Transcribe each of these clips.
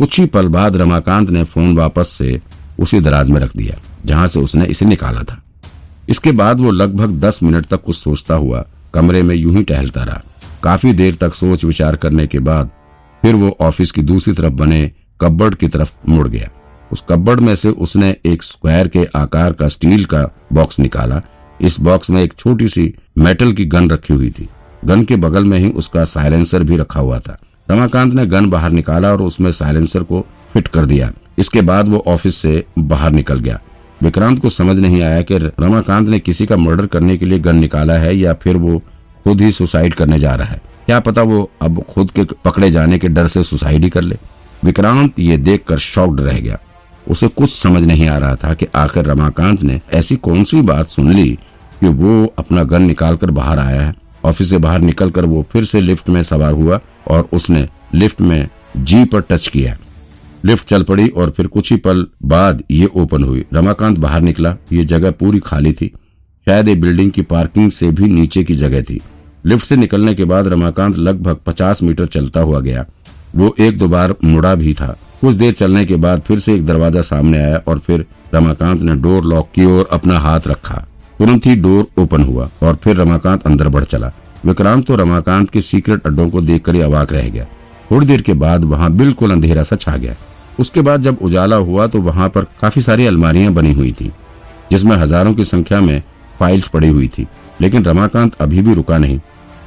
कुछ ही पल बाद रमाकांत ने फ़ोन वापस से उसी दराज में रख दिया, जहाँ से उसने इसे निकाला था। इसके बाद वो लगभग दस मिनट तक कुछ सोचता हुआ कमरे में यूँ ही टहलता रहा। काफ़ी देर तक सोच विचार करने के बाद फिर वो ऑफ़िस की दूसरी तरफ़ बने कब्बर्ड की तरफ़ मुड़ गया। उस कब्बड़ में से उसने एक स्क्वायर के आकार का स्टील का बॉक्स निकाला। इस बॉक्स में एक छोटी सी मेटल की गन रखी हुई थी। गन के बगल में ही उसका साइलेंसर भी रखा हुआ था। रमाकांत ने गन बाहर निकाला और उसमें साइलेंसर को फिट कर दिया। इसके बाद वो ऑफ़िस से बाहर निकल गया। विक्रांत को समझ नहीं आया कि रमाकांत ने किसी का मर्डर करने के लिए गन निकाला है या फिर वो खुद ही सुसाइड करने जा रहा है। क्या पता वो अब खुद के पकड़े जाने के डर से सुसाइड ही कर ले। विक्रांत ये देखकर शॉक्ड रह गया। उसे कुछ समझ नहीं आ रहा था कि आखिर रमाकांत ने ऐसी कौन सी बात सुन ली कि वो अपना गन निकालकर बाहर आया है। ऑफ़िस से बाहर निकलकर वो फिर से लिफ्ट में सवार हुआ और उसने लिफ्ट में जी पर टच किया। लिफ्ट चल पड़ी और फिर कुछ ही पल बाद ये ओपन हुई। रमाकांत बाहर निकला। ये जगह पूरी खाली थी। शायद ये बिल्डिंग की पार्किंग से भी नीचे की जगह थी। लिफ्ट से निकलने के बाद रमाकांत लगभग पचास मीटर चलता हुआ गया। वो एक दो बार मुड़ा भी था। कुछ देर चलने के बाद फिर से एक दरवाज़ा सामने आया और फिर रमाकांत ने डोर लॉक की ओर अपना हाथ रखा। तुरंत ही डोर ओपन हुआ और फिर रमाकांत अंदर बढ़ चला। विक्रांत तो रमाकांत के सीक्रेट अड्डों को देखकर ही अवाक रह गया। थोड़ी देर के बाद वहाँ बिल्कुल अंधेरा सा छा गया। उसके बाद जब उजाला हुआ तो वहाँ पर काफ़ी सारी अलमारियाँ बनी हुई थी, जिसमें हज़ारों की संख्या में फाइल्स पड़ी हुई थी। लेकिन रमाकांत अभी भी रुका नहीं।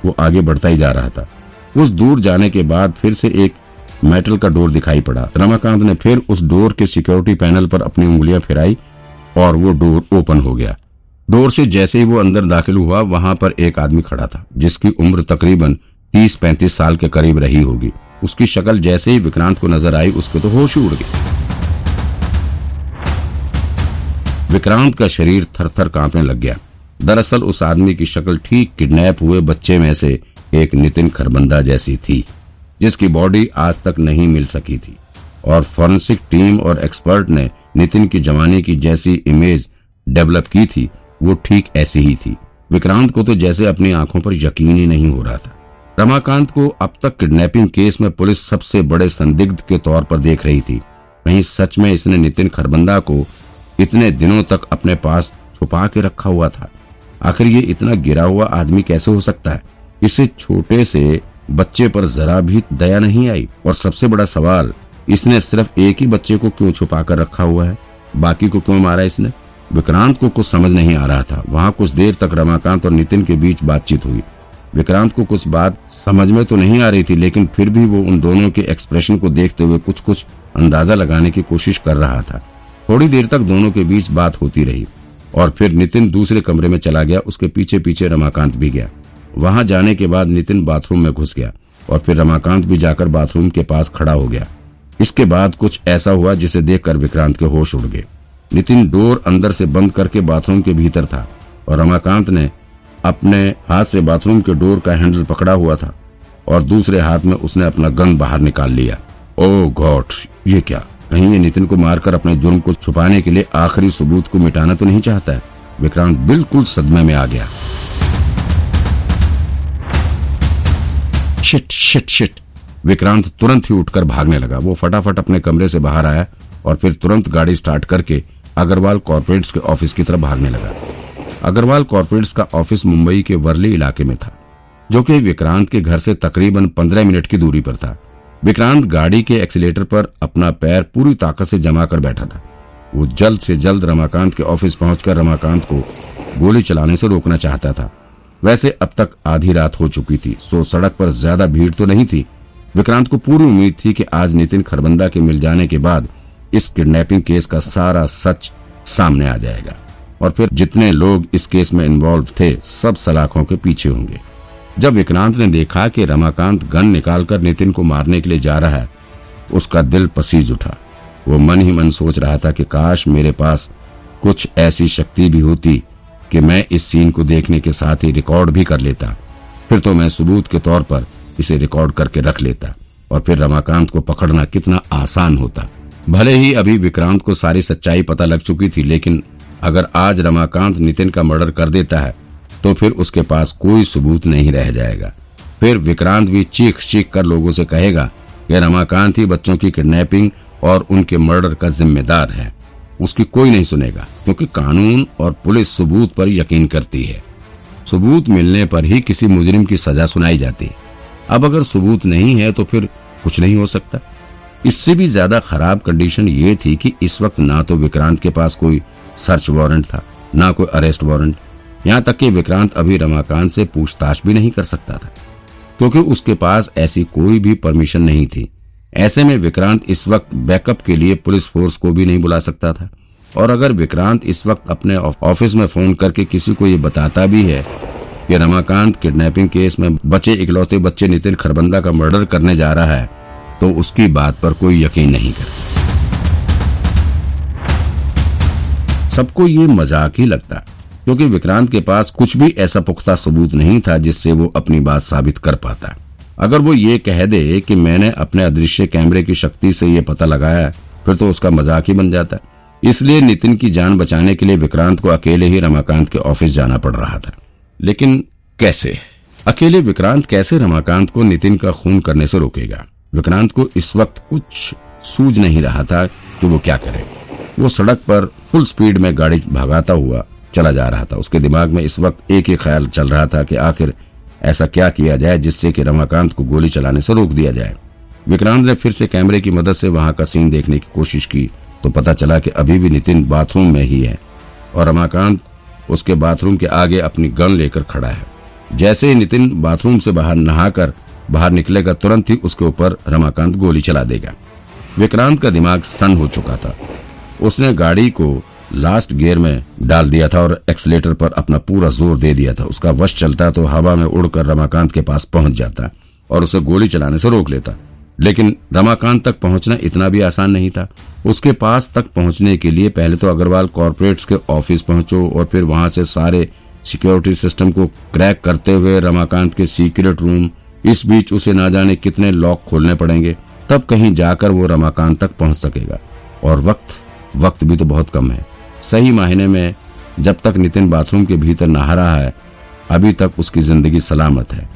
वो आगे बढ़ता ही जा रहा था। उस दूर जाने के बाद फिर से एक मेटल का डोर दिखाई पड़ा। रमाकांत ने फिर उस डोर के सिक्योरिटी पैनल पर अपनी उंगलियाँ फिराई और वो डोर ओपन हो गया। डोर से जैसे ही वो अंदर दाखिल हुआ, वहाँ पर एक आदमी खड़ा था, जिसकी उम्र तकरीबन तीस पैंतीस साल के करीब रही होगी। उसकी शक्ल जैसे ही विक्रांत को नज़र आई, उसको तो होश उड़ गई। विक्रांत का शरीर थर थर कांपने लग गया। दरअसल उस आदमी की शक्ल ठीक किडनैप हुए बच्चे में से एक नितिन खरबंदा जैसी थी, जिसकी बॉडी आज तक नहीं मिल सकी थी। और फॉरेंसिक टीम और एक्सपर्ट ने नितिन की जवानी की जैसी इमेज डेवलप की थी वो ठीक ऐसी ही थी। विक्रांत को तो जैसे अपनी आँखों पर यकीन ही नहीं हो रहा था। रमाकांत को अब तक किडनैपिंग केस में पुलिस सबसे बड़े संदिग्ध के तौर पर देख रही थी। कहीं सच में इसने नितिन खरबंदा को इतने दिनों तक अपने पास छुपा के रखा हुआ था। आखिर ये इतना गिरा हुआ आदमी कैसे हो सकता है? इसे छोटे से बच्चे पर जरा भी दया नहीं आई। और सबसे बड़ा सवाल, इसने सिर्फ़ एक ही बच्चे को क्यों छुपा कर रखा हुआ है? बाकी को क्यों मारा इसने? विक्रांत को कुछ समझ नहीं आ रहा था। वहाँ कुछ देर तक रमाकांत और नितिन के बीच बातचीत हुई। विक्रांत को कुछ बात समझ में तो नहीं आ रही थी, लेकिन फिर भी वो उन दोनों के एक्सप्रेशन को देखते हुए कुछ कुछ अंदाज़ा लगाने की कोशिश कर रहा था। थोड़ी देर तक दोनों के बीच बात होती रही और फिर नितिन दूसरे कमरे में चला गया, उसके पीछे पीछे रमाकांत भी गया। वहाँ जाने के बाद नितिन बाथरूम में घुस गया और फिर रमाकांत भी जाकर बाथरूम के पास खड़ा हो गया। इसके बाद कुछ ऐसा हुआ जिसे देखकर विक्रांत के होश उड़ गए। नितिन डोर अंदर से बंद करके बाथरूम के भीतर था और रमाकांत ने अपने हाथ से बाथरूम के डोर का हैंडल पकड़ा हुआ था और दूसरे हाथ में उसने अपना गन बाहर निकाल लिया। ओ गॉड, ये क्या? कहीं ये नितिन को मारकर अपने जुर्म को छुपाने के लिए आखिरी सबूत को मिटाना तो नहीं चाहता है? विक्रांत बिल्कुल सदमे में आ गया। Shit shit shit. विक्रांत तुरंत ही उठकर भागने लगा। वो फटाफट अपने कमरे से बाहर आया और फिर तुरंत गाड़ी स्टार्ट करके अग्रवाल कॉर्पोरेट्स के ऑफ़िस की तरफ़ भागने लगा। अग्रवाल कॉर्पोरेट्स का ऑफ़िस मुंबई के वर्ली इलाके में था, जो कि विक्रांत के घर से तकरीबन पंद्रह मिनट की दूरी पर था। विक्रांत गाड़ी के एक्सीटर पर अपना पैर पूरी ताकत से जमा कर बैठा था। वो जल्द से जल्द रमाकांत के ऑफ़िस पहुंचकर रमाकांत को गोली चलाने से रोकना चाहता था। वैसे अब तक आधी रात हो चुकी थी सो सड़क पर ज़्यादा भीड़ तो नहीं थी। विक्रांत को पूरी उम्मीद थी कि आज नितिन खरबंदा के मिल जाने के बाद इस किडनैपिंग केस का सारा सच सामने आ जाएगा। और फिर जितने लोग इस केस में इन्वॉल्व थे, सब सलाखों के पीछे होंगे। जब विक्रांत ने देखा कि रमाकांत गन निकालकर नितिन को मारने के लिए जा रहा है, उसका दिल पसीज उठा। वो मन ही मन सोच रहा था कि काश मेरे पास कुछ ऐसी शक्ति भी होती कि मैं इस सीन को देखने के साथ ही रिकॉर्ड भी कर लेता। फिर तो मैं सबूत के तौर पर इसे रिकॉर्ड करके रख लेता, और फिर रमाकांत को पकड़ना कितना आसान होता। भले ही अभी विक्रांत को सारी सच्चाई पता लग चुकी थी, लेकिन अगर आज रमाकांत नितिन का मर्डर कर देता है तो फिर उसके पास कोई सबूत नहीं रह जाएगा। फिर विक्रांत भी चीख चीख कर लोगों से कहेगा कि रमाकांत ही बच्चों की किडनैपिंग और उनके मर्डर का जिम्मेदार है। उसकी कोई नहीं सुनेगा, क्योंकि कानून और पुलिस सबूत पर यकीन करती है। सबूत मिलने पर ही किसी मुजरिम की सजा सुनाई जाती। है अब अगर सबूत नहीं है तो फिर कुछ नहीं हो सकता। इससे भी ज़्यादा खराब कंडीशन ये थी कि इस वक्त ना तो विक्रांत के पास कोई सर्च वारंट था, ना कोई अरेस्ट वारंट यहाँ तक कि विक्रांत अभी रमाकांत से पूछताछ भी नहीं कर सकता था, क्योंकि उसके पास ऐसी कोई भी परमिशन नहीं थी। ऐसे में विक्रांत इस वक्त बैकअप के लिए पुलिस फोर्स को भी नहीं बुला सकता था। और अगर विक्रांत इस वक्त अपने ऑफ़िस में फ़ोन करके किसी को ये बताता भी है कि रमाकांत किडनैपिंग केस में बचे इकलौते बच्चे नितिन खरबंदा का मर्डर करने जा रहा है तो उसकी बात पर कोई यकीन नहीं करता। सबको ये मज़ाक ही लगता क्योंकि विक्रांत के पास कुछ भी ऐसा पुख्ता सबूत नहीं था जिससे वो अपनी बात साबित कर पाता अगर वो ये कह दे कि मैंने अपने अदृश्य कैमरे की शक्ति से ये पता लगाया फिर तो उसका मज़ाक ही बन जाता इसलिए नितिन की जान बचाने के लिए विक्रांत को अकेले ही रमाकांत के ऑफ़िस जाना पड़ रहा था। लेकिन कैसे? अकेले विक्रांत कैसे रमाकांत को नितिन का खून करने से रोकेगा? विक्रांत को इस वक्त कुछ सूझ नहीं रहा था कि वो क्या करे। वो सड़क पर फुल स्पीड में गाड़ी भागाता हुआ चला जा रहा था। उसके दिमाग में इस वक्त एक ही ख्याल चल रहा था कि आखिर ऐसा क्या किया जाए जिससे कि रमाकांत को गोली चलाने से रोक दिया जाए। विक्रांत ने फिर से कैमरे की मदद से वहाँ का सीन देखने की कोशिश की तो पता चला कि अभी भी नितिन बाथरूम में ही है और रमाकांत उसके बाथरूम के आगे अपनी गन लेकर खड़ा है। जैसे ही नितिन बाथरूम से बाहर नहाकर बाहर निकलेगा, तुरंत ही उसके ऊपर रमाकांत गोली चला देगा। विक्रांत का दिमाग सन हो चुका था। उसने गाड़ी को लास्ट गियर में डाल दिया था और एक्सलेटर पर अपना पूरा ज़ोर दे दिया था। उसका वश चलता तो हवा में उड़कर रमाकांत के पास पहुँच जाता और उसे गोली चलाने से रोक लेता। लेकिन रमाकांत तक पहुँचना इतना भी आसान नहीं था। उसके पास तक पहुँचने के लिए पहले तो अग्रवाल कॉरपोरेट्स के ऑफ़िस पहुंचो और फिर वहाँ से सारे सिक्योरिटी सिस्टम को क्रैक करते हुए रमाकांत के सीक्रेट रूम इस बीच उसे ना जाने कितने लॉक खोलने पड़ेंगे। तब कहीं जाकर वो रमाकांत तक पहुँच सकेगा। और वक्त वक्त भी तो बहुत कम है। सही मायने में जब तक नितिन बाथरूम के भीतर नहा रहा है, अभी तक उसकी ज़िंदगी सलामत है।